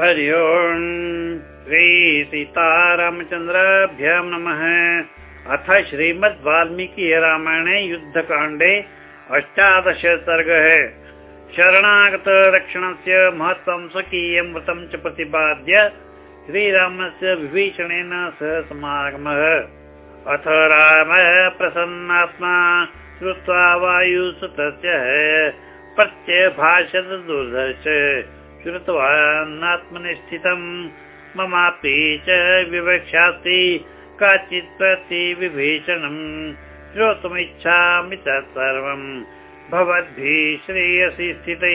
हरि ओम् श्री सीतारामचन्द्राभ्यां नमः। अथ श्रीमद् वाल्मीकि रामायणे युद्धकाण्डे अष्टादश सर्गः। शरणागत रक्षणस्य महत्त्वं स्वकीयं व्रतं च प्रतिपाद्य श्रीरामस्य विभीषणेन सह समागमः। अथ रामः प्रसन्नात्मा श्रुत्वा वायुसुतस्य प्रत्यभाषत दुर्धर्ष श्रुतवान्नात्मनिष्ठितम् ममापि च विवक्षास्ति काचित् प्रति विभीषणम् श्रोतुमिच्छामि तत्सर्वम् भवद्भिः श्रेयसि स्थिते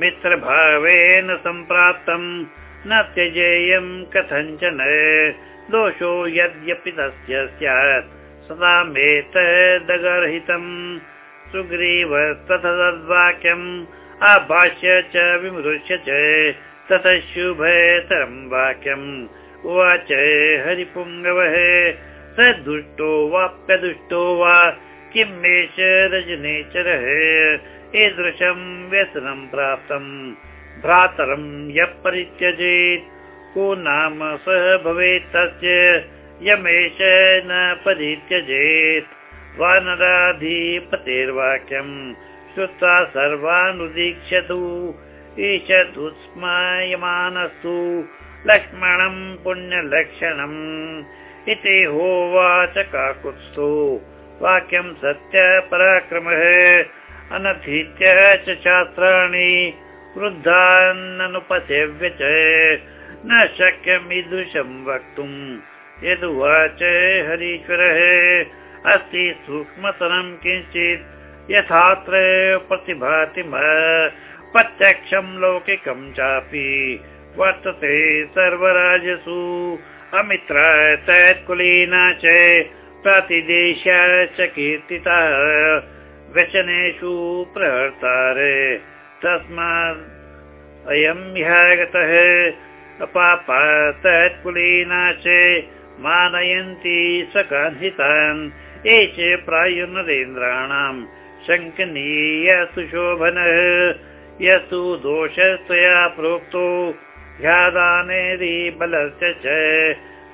मित्रभावेन सम्प्राप्तम् न त्यजेयम् कथञ्चन। दोषो यद्यपि तस्य स्यात् सदा मेतदगर्हितम् सुग्रीव तद्वाक्यम् आभाष्य च विमृश्य च ततः शुभतरं वाक्यम्। उवाच हरिपुङ्गवः स दुष्टो वाप्यदुष्टो वा? किम् एष रजनेचरः ईदृशं व्यसनं प्राप्तम् भ्रातरं यः परित्यजेत्? को नाम सः भवेत् तस्य? यमेष न परित्यजेत्। वानराधिपतेर्वाक्यम् श्रुत्वा सर्वानुदीक्षतु। ईशतु स्मयमानस्तु लक्ष्मणम् पुण्यलक्षणम्। इति होवाच काकुत्स्थो वाक्यम् सत्य पराक्रमः। अनधीत्य च शास्त्राणि वृद्धान्ननुपसेव्य च। न शक्यमीदृशम् वक्तुम्। यदुवाच हरीश्वरः। अस्ति सूक्ष्मतरम् किञ्चित् यथात्र प्रतिभाति प्रत्यक्षम् लौकिकम् चापि वर्तते सर्वराजसु। अमित्र तत्कुलीना च प्रतिदेश च कीर्तिता। व्यसनेषु प्रहर्तारे तस्मात् अयम् ह्यागतः। अपापा तत्कुलीना च मानयन्ति सकान्धितान् ये प्रायु नरेन्द्राणाम् शङ्कनीय सुशोभनः यस्तु दोषस्तया प्रोक्तो ह्यादानेरि बलस्य च।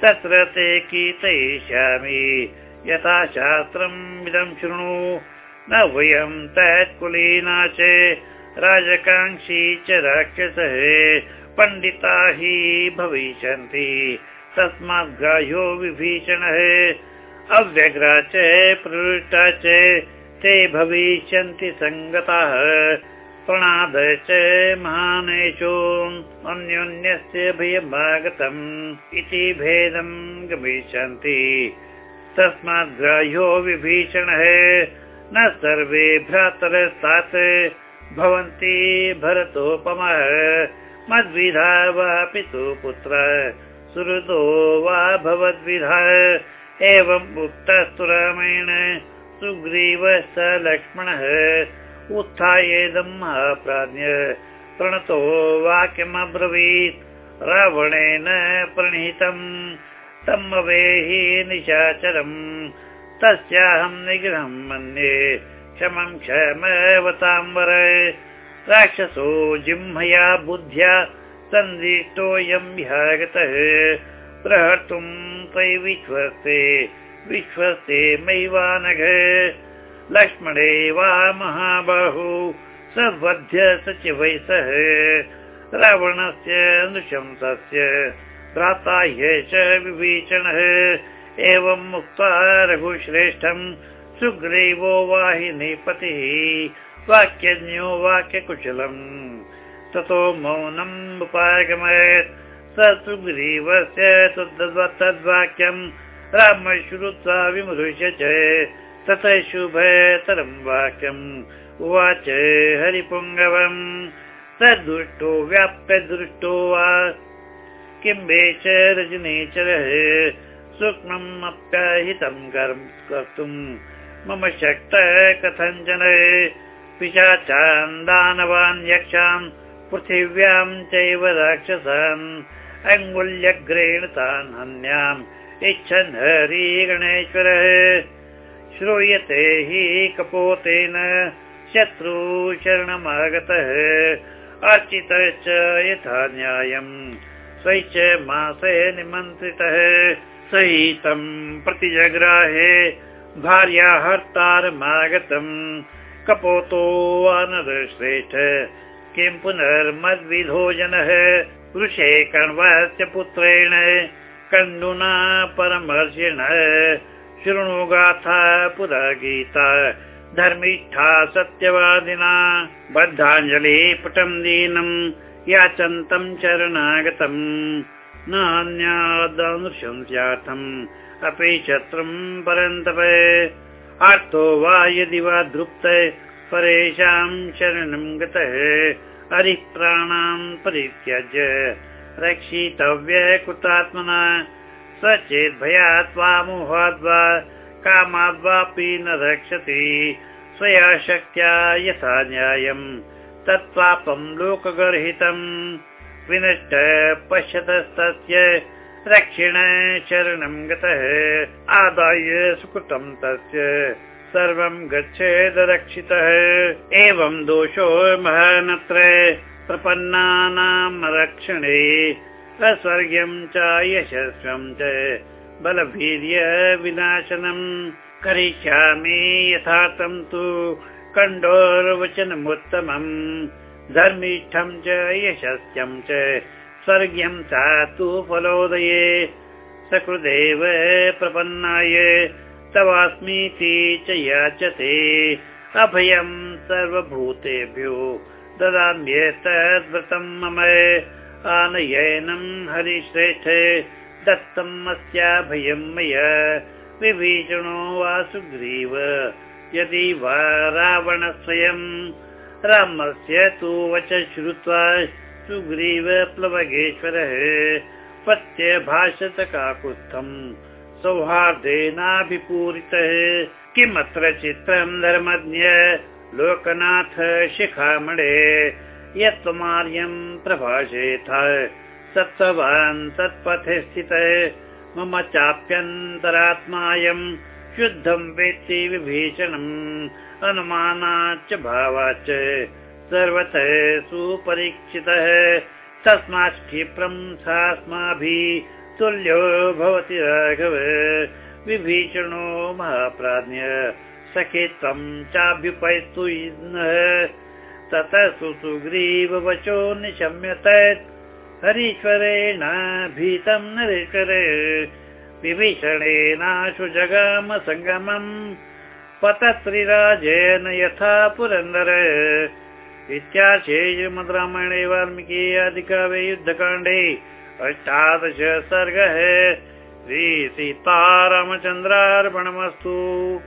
तत्र ते कीर्तयिष्यामि। यथा शास्त्रम् इदं शृणु। न वयं तत्कुलीना च। राजकाङ्क्षी च राक्षसः। पण्डिता हि भविष्यन्ति। तस्मात् ग्राह्यो विभीषणः। अव्यग्रा च प्रवृष्टा च ते भविष्यन्ति सङ्गताः। प्रणाद च महानेशो अन्योन्यस्य भयमागतम् इति भेदम् गमिष्यन्ति। तस्माद्ग्राह्यो विभीषणः न सर्वे भ्रातरस्तात् भवन्ति भरतोपमः। मद्विधा वा पितु पुत्र सुहृदो वा भवद्विधा। एवम् उक्तस्तु रामेण सुग्रीवः स लक्ष्मणः। उत्थायेदम् महाप्राज्ञ। प्रणतो वाक्यमब्रवीत्। रावणेन प्रणीतम्। तम् अवेहि निशाचरम्। तस्याहम् निग्रहम् मन्ये। क्षमम् क्षमवताम्बर राक्षसो जिह्मया बुद्ध्या सन्दिष्टोऽयम् ह्यागतः प्रहर्तुम् त्वयि विश्वस्ते मैवानघ लक्ष्मणे वा महाबाहु सवध्य सचिवै सह। रावणस्य नृशंसस्य भ्राता ह्येष विभीषणः। एवम् उक्त्वा रघुश्रेष्ठम् सुग्रीवो वाहिनीपतिः। वाक्यज्ञो वाक्यकुशलम्। ततो मौनम् उपागमयत्। स सुग्रीवस्य तद्वाक्यम् राम श्रुत्वा विमृश्य च ततः शुभतरं वाक्यम् उवाच हरिपुङ्गवम्। स दुष्टो व्याप्य दृष्टो वा किं वेच रजनेचरः सूक्ष्मम् अप्याहितं कर्तुम् मम शक्तः कथञ्चन पिशाचान् दानवान् यक्षान् पृथिव्यां चैव राक्षसान्। अङ्गुल्यग्रेण तान् हन्याम् इच्छन् हरिगणेश्वरः श्रूयते हि कपोतेन शत्रुशरणमागतः। अर्चितश्च यथा न्यायम् सै च मासे निमन्त्रितः। सहितं प्रतिजग्राहे भार्या हर्तारमागतम्। कपोतो वानरश्रेष्ठ किं जनः। वृषे कण्वस्य पुत्रेण कण्डुना परमर्षिण शृणु गाथा पुरा गीता धर्मिष्ठा सत्यवादिना। बद्धाञ्जलिः पुटं दीनं। याचन्तं शरणागतम्। नान्यादनुशंस्यार्थम्। अपि शत्रुं परन्तप। आर्तो वा यदि वा धृप्त परेषां शरणं गतः। हरिप्राणां परित्यज्य रक्षितव्य कृतात्मना स चेत् भयात् वा कामाद्वापि न रक्षति स्वया शक्त्या यथा न्यायम् तत्त्वापं लोकगर्हितम्। विनष्ट पश्यतस्तस्य रक्षिण शरणं गतः आदाय सुकृतं तस्य सर्वं गच्छेद रक्षितः। एवं दोषो महानत्र प्रपन्नानां रक्षणे अस्वर्ग्यं च यशस्वं च बलवीर्य विनाशनम् करिष्यामि यथार्थं तु कण्डोर्वचनमुत्तमम् धर्मिष्ठं च यशस्यं च स्वर्ग्यं च तु फलोदये सकृदेव प्रपन्नाय तवास्मीति च याचते अभयं सर्वभूतेभ्यो ददाम्येतद्व्रतं मम आनयनं हरिश्रेष्ठ। दत्तम् अस्याभयं मया। विभीषणो वा सुग्रीव। यदि वा रावणस्वयं रामस्य तु वच श्रुत्वा सुग्रीव प्लवगेश्वरः। प्रत्यभाषत काकुत्थम् सौहार्देनाभिपूरितः। किमत्र चित्रं धर्मज्ञ लोकनाथ शिखामणे यत्त्वमार्यं प्रभाषेथ। सत्त्ववान् तत्पथे स्थितः। मम चाप्यन्तरात्मायं शुद्धं वेत्ति विभीषणम् अनुमानाच्च भावाच्च। सर्वतः सुपरीक्षितः। तस्मात् क्षिप्रं सास्माभिः तुल्यो भवति राघव। विभीषणो महाप्राज्ञ सखे त्वं चाभ्युपैस्तु ततः सुग्रीववचो निशम्यत। हरीश्वरेण भीतं नरेश्वर। विभीषणेनाशु जगाम सङ्गमम् पतत्रिराजेन यथा पुरन्दर। इत्याशे रामायणे वाल्मीकि अधिकावे युद्धकाण्डे। अष्टादश सर्गः। श्रीसीतारामचन्द्रार्पणमस्तु